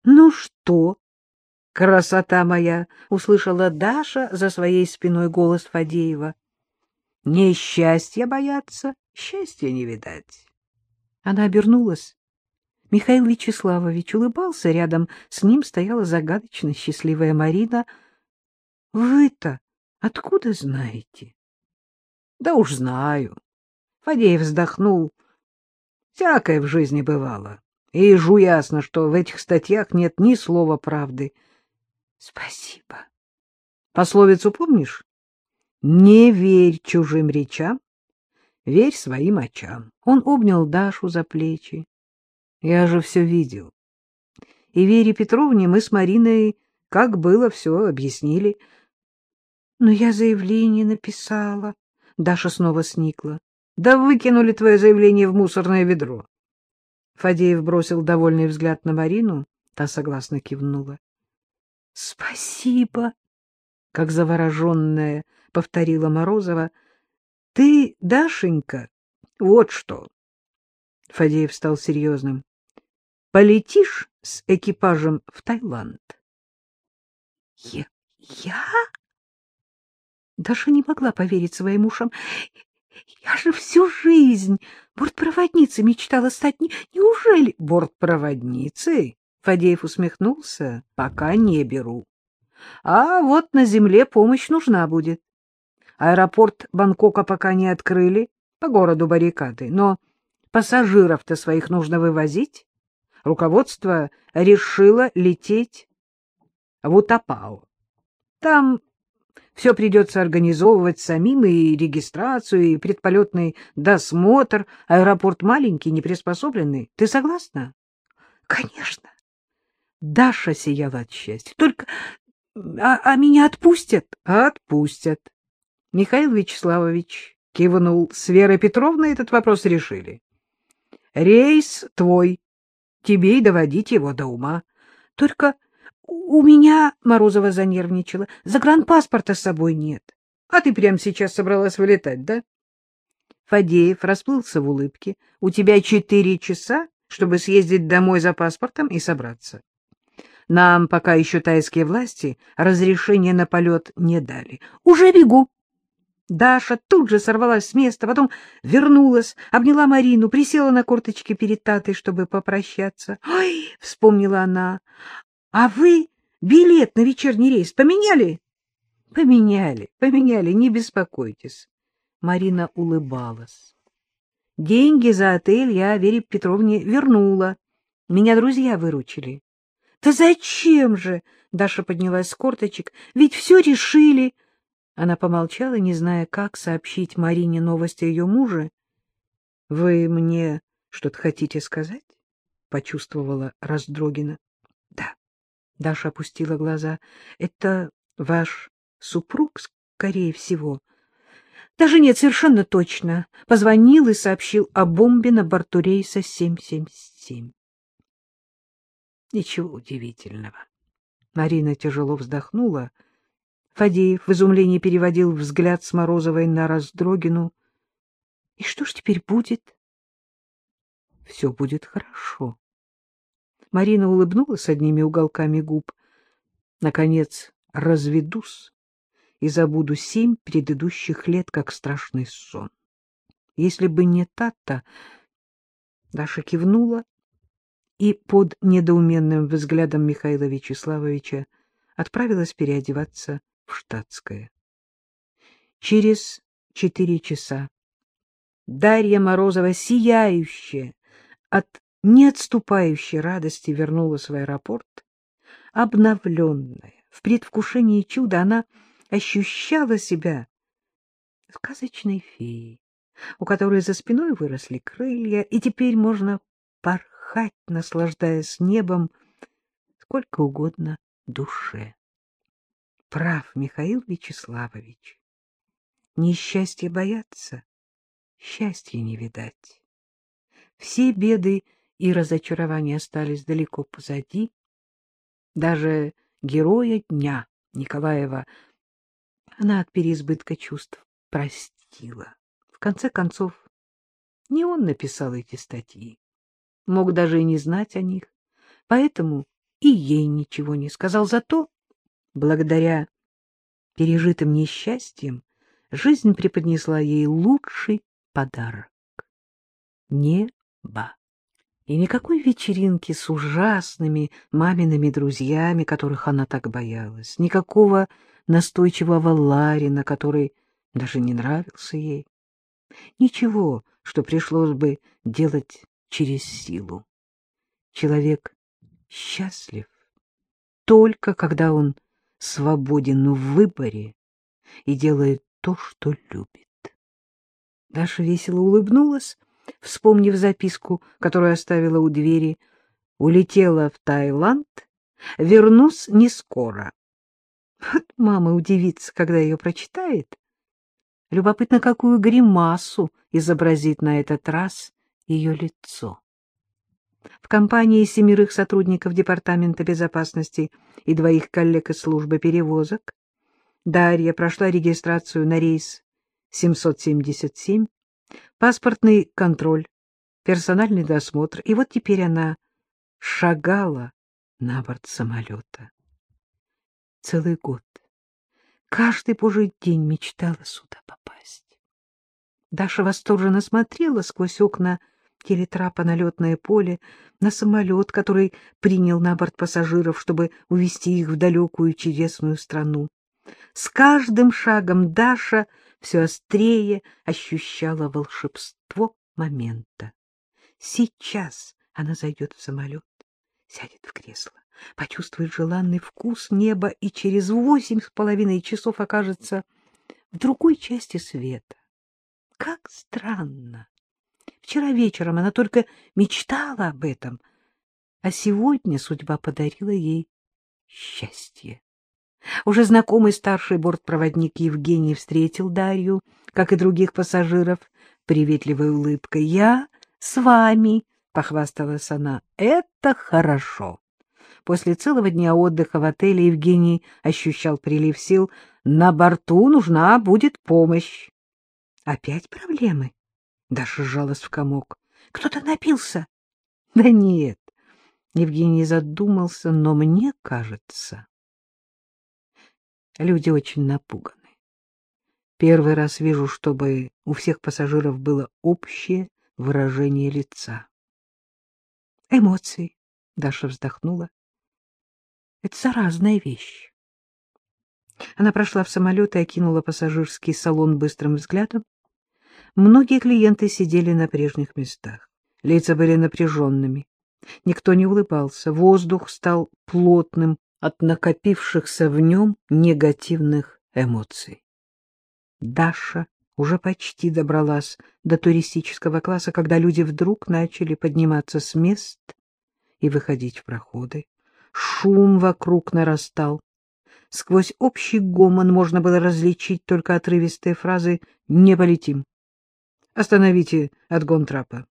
— Ну что, красота моя, — услышала Даша за своей спиной голос Фадеева. — Несчастья бояться, счастья не видать. Она обернулась. Михаил Вячеславович улыбался, рядом с ним стояла загадочно счастливая Марина. — Вы-то откуда знаете? — Да уж знаю. Фадеев вздохнул. Всякое в жизни бывало. И ежу ясно, что в этих статьях нет ни слова правды. — Спасибо. Пословицу помнишь? Не верь чужим речам, верь своим очам. Он обнял Дашу за плечи. Я же все видел. И Вере Петровне мы с Мариной, как было, все объяснили. Но я заявление написала. Даша снова сникла. Да выкинули твое заявление в мусорное ведро. Фадеев бросил довольный взгляд на Марину, та согласно кивнула. — Спасибо, — как завороженная повторила Морозова. — Ты, Дашенька, вот что. Фадеев стал серьезным. — Полетишь с экипажем в Таиланд? — Я? Я? Даша не могла поверить своим ушам. Я же всю жизнь бортпроводницей мечтала стать. Неужели бортпроводницей? Фадеев усмехнулся. Пока не беру. А вот на земле помощь нужна будет. Аэропорт Бангкока пока не открыли, по городу баррикады, но пассажиров-то своих нужно вывозить. Руководство решило лететь в Утапао. Там все придется организовывать самим, и регистрацию, и предполетный досмотр. Аэропорт маленький, неприспособленный. Ты согласна? — Конечно. Даша сияла от счастья. — Только... А, а меня отпустят? — Отпустят. Михаил Вячеславович кивнул. С Верой Петровной этот вопрос решили. — Рейс твой. Тебе и доводить его до ума. Только... У меня, — Морозова занервничала, — загранпаспорта с собой нет. А ты прямо сейчас собралась вылетать, да? Фадеев расплылся в улыбке. У тебя четыре часа, чтобы съездить домой за паспортом и собраться. Нам пока еще тайские власти разрешения на полет не дали. Уже бегу. Даша тут же сорвалась с места, потом вернулась, обняла Марину, присела на корточки перед Татой, чтобы попрощаться. «Ой!» — вспомнила она. — А вы билет на вечерний рейс поменяли? — Поменяли, поменяли, не беспокойтесь. Марина улыбалась. Деньги за отель я Вере Петровне вернула. Меня друзья выручили. — Да зачем же? — Даша поднялась с корточек. — Ведь все решили. Она помолчала, не зная, как сообщить Марине новости ее мужа. — Вы мне что-то хотите сказать? — почувствовала Раздрогина.. Даша опустила глаза. — Это ваш супруг, скорее всего? — Даже нет, совершенно точно. Позвонил и сообщил о бомбе на борту рейса 777. Ничего удивительного. Марина тяжело вздохнула. Фадеев в изумлении переводил взгляд с Морозовой на Раздрогину. — И что ж теперь будет? — Все будет хорошо. Марина улыбнулась одними уголками губ. Наконец, разведусь и забуду семь предыдущих лет, как страшный сон. Если бы не Тата... Даша кивнула и под недоуменным взглядом Михаила Вячеславовича отправилась переодеваться в штатское. Через четыре часа Дарья Морозова, сияющая от не отступающей радости вернулась в аэропорт. Обновленная, в предвкушении чуда, она ощущала себя сказочной феей, у которой за спиной выросли крылья, и теперь можно порхать, наслаждаясь небом, сколько угодно душе. Прав Михаил Вячеславович. Несчастье бояться, счастья не видать. Все беды и разочарования остались далеко позади. Даже героя дня Николаева она от переизбытка чувств простила. В конце концов, не он написал эти статьи, мог даже и не знать о них, поэтому и ей ничего не сказал. Зато, благодаря пережитым несчастьям, жизнь преподнесла ей лучший подарок — небо. И никакой вечеринки с ужасными мамиными друзьями, которых она так боялась, никакого настойчивого Ларина, который даже не нравился ей. Ничего, что пришлось бы делать через силу. Человек счастлив только когда он свободен в выборе и делает то, что любит. Даша весело улыбнулась, вспомнив записку, которую оставила у двери. Улетела в Таиланд, вернусь не скоро. Вот мама удивится, когда ее прочитает. Любопытно, какую гримасу изобразит на этот раз ее лицо. В компании семерых сотрудников Департамента безопасности и двоих коллег из службы перевозок Дарья прошла регистрацию на рейс 777, паспортный контроль, персональный досмотр, и вот теперь она шагала на борт самолета. Целый год, каждый божий день мечтала сюда попасть. Даша восторженно смотрела сквозь окна телетрапа на летное поле, на самолет, который принял на борт пассажиров, чтобы увезти их в далекую чудесную страну. С каждым шагом Даша все острее ощущала волшебство момента. Сейчас она зайдет в самолет, сядет в кресло, почувствует желанный вкус неба и через восемь с половиной часов окажется в другой части света. Как странно! Вчера вечером она только мечтала об этом, а сегодня судьба подарила ей счастье. Уже знакомый старший бортпроводник Евгений встретил Дарью, как и других пассажиров, приветливой улыбкой. — Я с вами, — похвасталась она. — Это хорошо. После целого дня отдыха в отеле Евгений ощущал прилив сил. На борту нужна будет помощь. — Опять проблемы? Даша сжалась в комок. — Кто-то напился? — Да нет. Евгений задумался, но мне кажется... Люди очень напуганы. Первый раз вижу, чтобы у всех пассажиров было общее выражение лица. Эмоции, Даша вздохнула. Это заразная вещь. Она прошла в самолет и окинула пассажирский салон быстрым взглядом. Многие клиенты сидели на прежних местах. Лица были напряженными. Никто не улыбался. Воздух стал плотным от накопившихся в нем негативных эмоций. Даша уже почти добралась до туристического класса, когда люди вдруг начали подниматься с мест и выходить в проходы. Шум вокруг нарастал. Сквозь общий гомон можно было различить только отрывистые фразы «Не полетим», Остановите отгон трапа.